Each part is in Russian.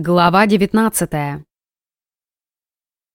Глава 19 В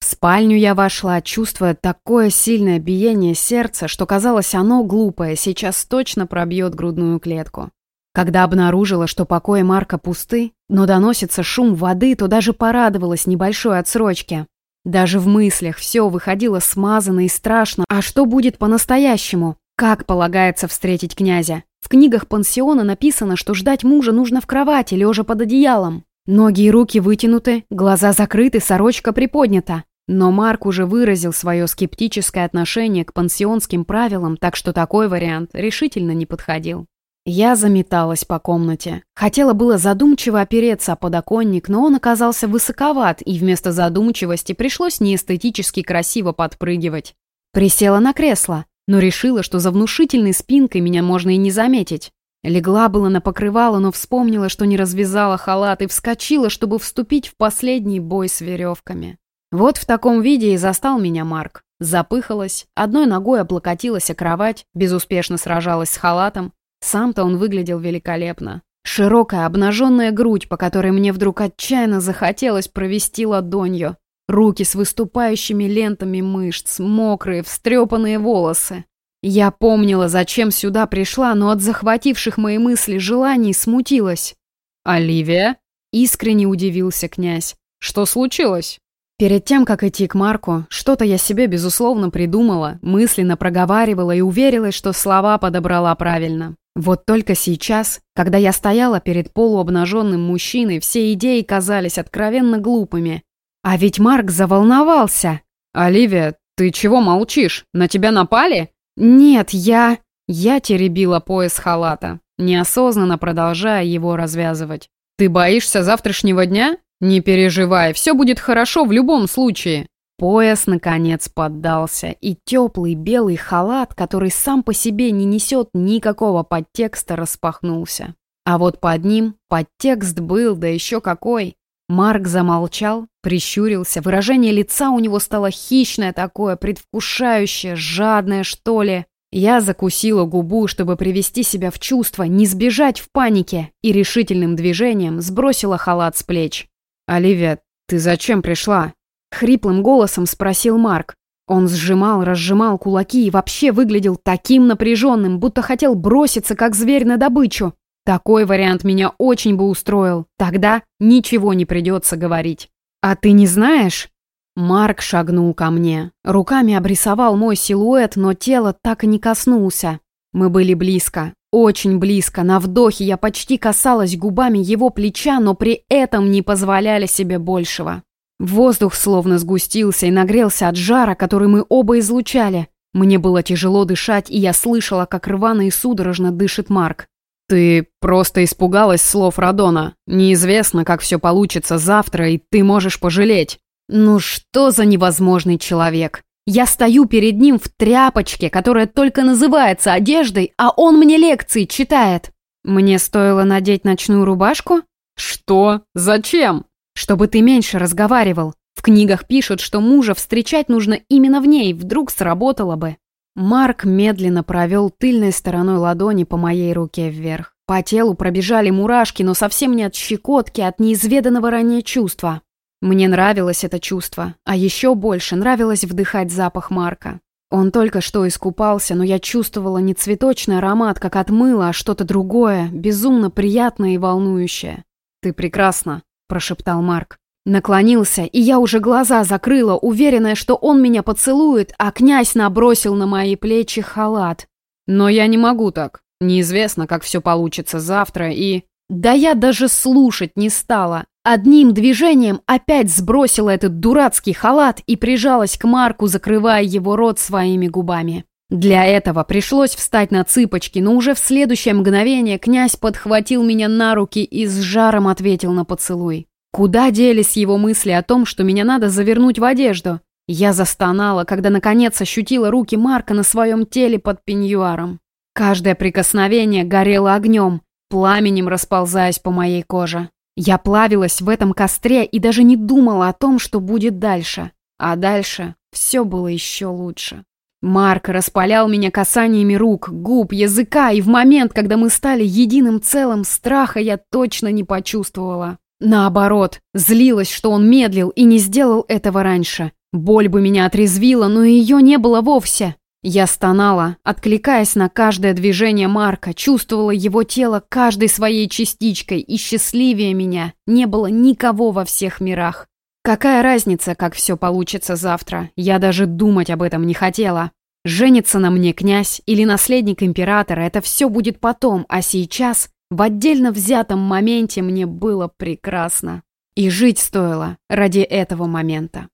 спальню я вошла, чувствуя такое сильное биение сердца, что казалось оно глупое, сейчас точно пробьет грудную клетку. Когда обнаружила, что покои Марка пусты, но доносится шум воды, то даже порадовалась небольшой отсрочке. Даже в мыслях все выходило смазанно и страшно. А что будет по-настоящему? Как полагается встретить князя? В книгах пансиона написано, что ждать мужа нужно в кровати, лежа под одеялом. Ноги и руки вытянуты, глаза закрыты, сорочка приподнята. Но Марк уже выразил свое скептическое отношение к пансионским правилам, так что такой вариант решительно не подходил. Я заметалась по комнате. Хотела было задумчиво опереться о подоконник, но он оказался высоковат, и вместо задумчивости пришлось неэстетически красиво подпрыгивать. Присела на кресло, но решила, что за внушительной спинкой меня можно и не заметить. Легла было на покрывало, но вспомнила, что не развязала халат и вскочила, чтобы вступить в последний бой с веревками. Вот в таком виде и застал меня Марк. Запыхалась, одной ногой облокотилась о кровать, безуспешно сражалась с халатом. Сам-то он выглядел великолепно. Широкая обнаженная грудь, по которой мне вдруг отчаянно захотелось провести ладонью. Руки с выступающими лентами мышц, мокрые, встрепанные волосы. Я помнила, зачем сюда пришла, но от захвативших мои мысли желаний смутилась. «Оливия?» — искренне удивился князь. «Что случилось?» Перед тем, как идти к Марку, что-то я себе, безусловно, придумала, мысленно проговаривала и уверилась, что слова подобрала правильно. Вот только сейчас, когда я стояла перед полуобнаженным мужчиной, все идеи казались откровенно глупыми. А ведь Марк заволновался. «Оливия, ты чего молчишь? На тебя напали?» «Нет, я...» Я теребила пояс халата, неосознанно продолжая его развязывать. «Ты боишься завтрашнего дня? Не переживай, все будет хорошо в любом случае». Пояс, наконец, поддался, и теплый белый халат, который сам по себе не несет никакого подтекста, распахнулся. А вот под ним подтекст был, да еще какой. Марк замолчал, прищурился, выражение лица у него стало хищное такое, предвкушающее, жадное, что ли. Я закусила губу, чтобы привести себя в чувство, не сбежать в панике, и решительным движением сбросила халат с плеч. «Оливия, ты зачем пришла?» Хриплым голосом спросил Марк. Он сжимал, разжимал кулаки и вообще выглядел таким напряженным, будто хотел броситься, как зверь на добычу. Такой вариант меня очень бы устроил. Тогда ничего не придется говорить. А ты не знаешь? Марк шагнул ко мне. Руками обрисовал мой силуэт, но тело так и не коснулся. Мы были близко, очень близко. На вдохе я почти касалась губами его плеча, но при этом не позволяли себе большего. Воздух словно сгустился и нагрелся от жара, который мы оба излучали. Мне было тяжело дышать, и я слышала, как рвано и судорожно дышит Марк. «Ты просто испугалась слов Радона. Неизвестно, как все получится завтра, и ты можешь пожалеть». «Ну что за невозможный человек? Я стою перед ним в тряпочке, которая только называется одеждой, а он мне лекции читает. Мне стоило надеть ночную рубашку?» «Что? Зачем?» «Чтобы ты меньше разговаривал. В книгах пишут, что мужа встречать нужно именно в ней, вдруг сработало бы». Марк медленно провел тыльной стороной ладони по моей руке вверх. По телу пробежали мурашки, но совсем не от щекотки, а от неизведанного ранее чувства. Мне нравилось это чувство, а еще больше нравилось вдыхать запах Марка. Он только что искупался, но я чувствовала не цветочный аромат, как от мыла, а что-то другое, безумно приятное и волнующее. «Ты прекрасна», – прошептал Марк. Наклонился, и я уже глаза закрыла, уверенная, что он меня поцелует, а князь набросил на мои плечи халат. Но я не могу так. Неизвестно, как все получится завтра, и... Да я даже слушать не стала. Одним движением опять сбросила этот дурацкий халат и прижалась к Марку, закрывая его рот своими губами. Для этого пришлось встать на цыпочки, но уже в следующее мгновение князь подхватил меня на руки и с жаром ответил на поцелуй. Куда делись его мысли о том, что меня надо завернуть в одежду? Я застонала, когда наконец ощутила руки Марка на своем теле под пеньюаром. Каждое прикосновение горело огнем, пламенем расползаясь по моей коже. Я плавилась в этом костре и даже не думала о том, что будет дальше. А дальше все было еще лучше. Марк распалял меня касаниями рук, губ, языка, и в момент, когда мы стали единым целым, страха я точно не почувствовала. Наоборот, злилась, что он медлил и не сделал этого раньше. Боль бы меня отрезвила, но ее не было вовсе. Я стонала, откликаясь на каждое движение Марка, чувствовала его тело каждой своей частичкой, и счастливее меня не было никого во всех мирах. Какая разница, как все получится завтра? Я даже думать об этом не хотела. Женится на мне князь или наследник императора, это все будет потом, а сейчас, в отдельно взятом моменте, мне было прекрасно. И жить стоило ради этого момента.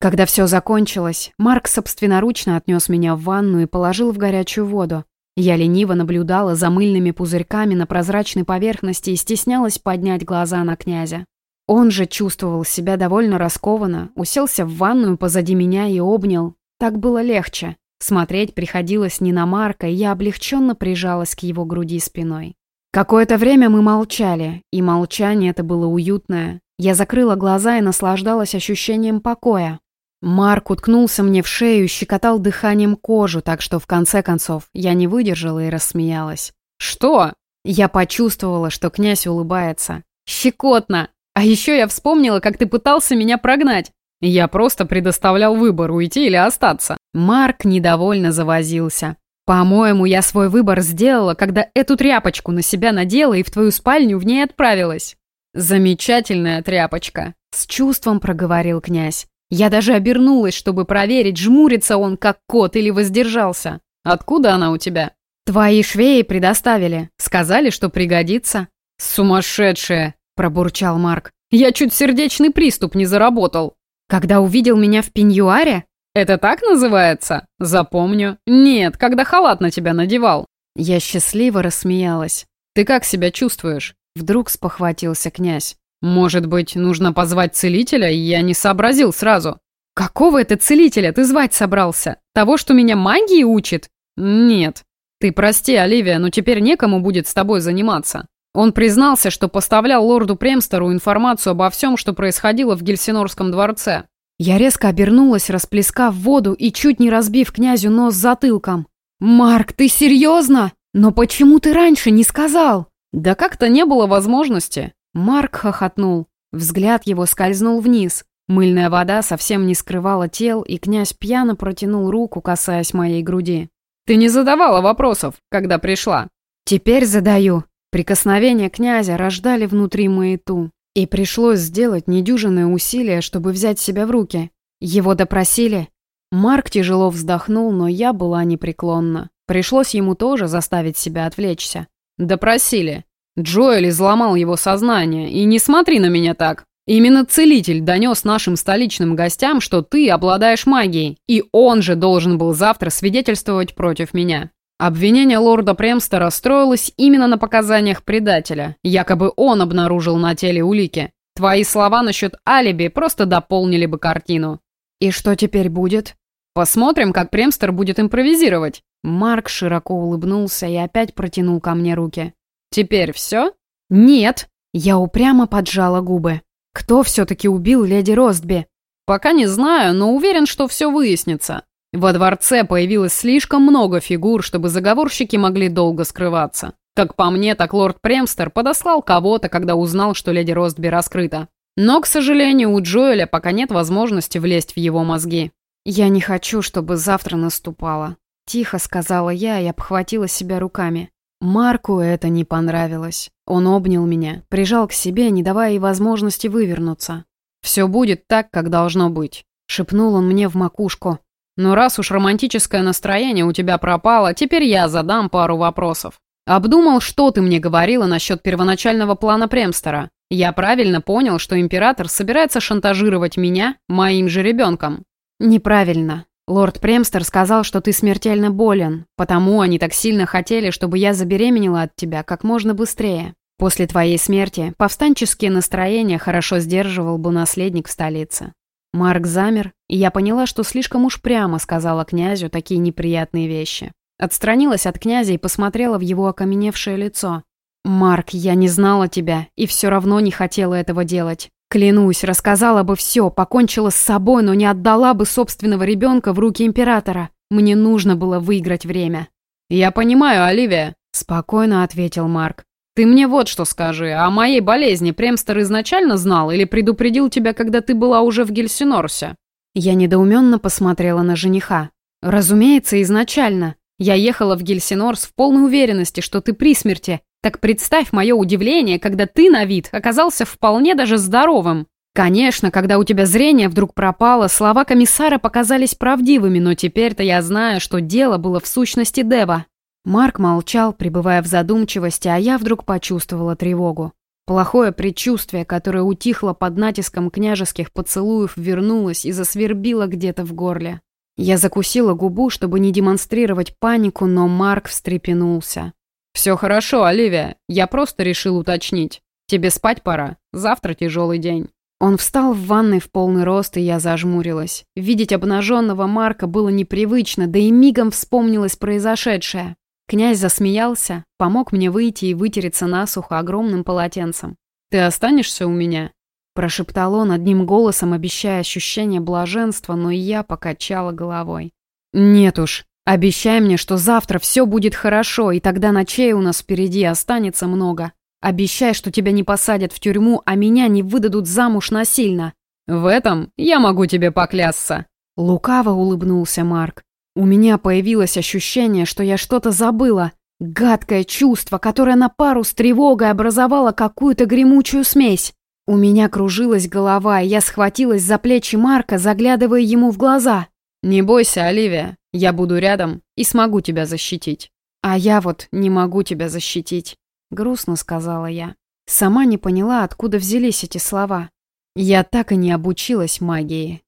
Когда все закончилось, Марк собственноручно отнес меня в ванну и положил в горячую воду. Я лениво наблюдала за мыльными пузырьками на прозрачной поверхности и стеснялась поднять глаза на князя. Он же чувствовал себя довольно раскованно, уселся в ванную позади меня и обнял. Так было легче. Смотреть приходилось не на Марка, и я облегченно прижалась к его груди спиной. Какое-то время мы молчали, и молчание это было уютное. Я закрыла глаза и наслаждалась ощущением покоя. Марк уткнулся мне в шею, щекотал дыханием кожу, так что в конце концов я не выдержала и рассмеялась. «Что?» Я почувствовала, что князь улыбается. «Щекотно! А еще я вспомнила, как ты пытался меня прогнать. Я просто предоставлял выбор, уйти или остаться». Марк недовольно завозился. «По-моему, я свой выбор сделала, когда эту тряпочку на себя надела и в твою спальню в ней отправилась». «Замечательная тряпочка», — с чувством проговорил князь. Я даже обернулась, чтобы проверить, жмурится он, как кот, или воздержался. Откуда она у тебя? Твои швеи предоставили. Сказали, что пригодится. Сумасшедшая, пробурчал Марк. Я чуть сердечный приступ не заработал. Когда увидел меня в пеньюаре? Это так называется? Запомню. Нет, когда халат на тебя надевал. Я счастливо рассмеялась. Ты как себя чувствуешь? Вдруг спохватился князь. «Может быть, нужно позвать целителя? Я не сообразил сразу». «Какого это целителя ты звать собрался? Того, что меня магии учит?» «Нет. Ты прости, Оливия, но теперь некому будет с тобой заниматься». Он признался, что поставлял лорду Премстеру информацию обо всем, что происходило в Гельсинорском дворце. Я резко обернулась, расплескав воду и чуть не разбив князю нос затылком. «Марк, ты серьезно? Но почему ты раньше не сказал?» «Да как-то не было возможности. Марк хохотнул. Взгляд его скользнул вниз. Мыльная вода совсем не скрывала тел, и князь пьяно протянул руку, касаясь моей груди. «Ты не задавала вопросов, когда пришла?» «Теперь задаю». Прикосновения князя рождали внутри маяту. И пришлось сделать недюжинное усилие, чтобы взять себя в руки. Его допросили. Марк тяжело вздохнул, но я была непреклонна. Пришлось ему тоже заставить себя отвлечься. «Допросили. Джоэль изломал его сознание, и не смотри на меня так. Именно целитель донес нашим столичным гостям, что ты обладаешь магией, и он же должен был завтра свидетельствовать против меня. Обвинение лорда Премстера строилось именно на показаниях предателя. Якобы он обнаружил на теле улики. Твои слова насчет алиби просто дополнили бы картину. И что теперь будет? Посмотрим, как Премстер будет импровизировать. Марк широко улыбнулся и опять протянул ко мне руки. «Теперь все?» «Нет!» Я упрямо поджала губы. «Кто все-таки убил леди Ростби?» «Пока не знаю, но уверен, что все выяснится. Во дворце появилось слишком много фигур, чтобы заговорщики могли долго скрываться. Как по мне, так лорд Премстер подослал кого-то, когда узнал, что леди Ростби раскрыта. Но, к сожалению, у Джоэля пока нет возможности влезть в его мозги. «Я не хочу, чтобы завтра наступало», — тихо сказала я и обхватила себя руками. Марку это не понравилось. Он обнял меня, прижал к себе, не давая ей возможности вывернуться. «Все будет так, как должно быть», — шепнул он мне в макушку. «Но раз уж романтическое настроение у тебя пропало, теперь я задам пару вопросов. Обдумал, что ты мне говорила насчет первоначального плана Премстера. Я правильно понял, что император собирается шантажировать меня, моим же ребенком?» «Неправильно. Лорд Премстер сказал, что ты смертельно болен, потому они так сильно хотели, чтобы я забеременела от тебя как можно быстрее. После твоей смерти повстанческие настроения хорошо сдерживал бы наследник в столице. Марк замер, и я поняла, что слишком уж прямо сказала князю такие неприятные вещи. Отстранилась от князя и посмотрела в его окаменевшее лицо. «Марк, я не знала тебя и все равно не хотела этого делать. Клянусь, рассказала бы все, покончила с собой, но не отдала бы собственного ребенка в руки императора. Мне нужно было выиграть время. «Я понимаю, Оливия», — спокойно ответил Марк. Ты мне вот что скажи, о моей болезни Премстер изначально знал или предупредил тебя, когда ты была уже в Гельсинорсе?» Я недоуменно посмотрела на жениха. «Разумеется, изначально. Я ехала в Гельсинорс в полной уверенности, что ты при смерти. Так представь мое удивление, когда ты на вид оказался вполне даже здоровым. Конечно, когда у тебя зрение вдруг пропало, слова комиссара показались правдивыми, но теперь-то я знаю, что дело было в сущности Дева. Марк молчал, пребывая в задумчивости, а я вдруг почувствовала тревогу. Плохое предчувствие, которое утихло под натиском княжеских поцелуев, вернулось и засвербило где-то в горле. Я закусила губу, чтобы не демонстрировать панику, но Марк встрепенулся. «Все хорошо, Оливия. Я просто решил уточнить. Тебе спать пора. Завтра тяжелый день». Он встал в ванной в полный рост, и я зажмурилась. Видеть обнаженного Марка было непривычно, да и мигом вспомнилось произошедшее. Князь засмеялся, помог мне выйти и вытереться насухо огромным полотенцем. «Ты останешься у меня?» Прошептал он одним голосом, обещая ощущение блаженства, но и я покачала головой. «Нет уж, обещай мне, что завтра все будет хорошо, и тогда ночей у нас впереди останется много. Обещай, что тебя не посадят в тюрьму, а меня не выдадут замуж насильно». «В этом я могу тебе поклясться». Лукаво улыбнулся Марк. У меня появилось ощущение, что я что-то забыла. Гадкое чувство, которое на пару с тревогой образовало какую-то гремучую смесь. У меня кружилась голова, и я схватилась за плечи Марка, заглядывая ему в глаза. «Не бойся, Оливия, я буду рядом и смогу тебя защитить». «А я вот не могу тебя защитить», — грустно сказала я. Сама не поняла, откуда взялись эти слова. Я так и не обучилась магии.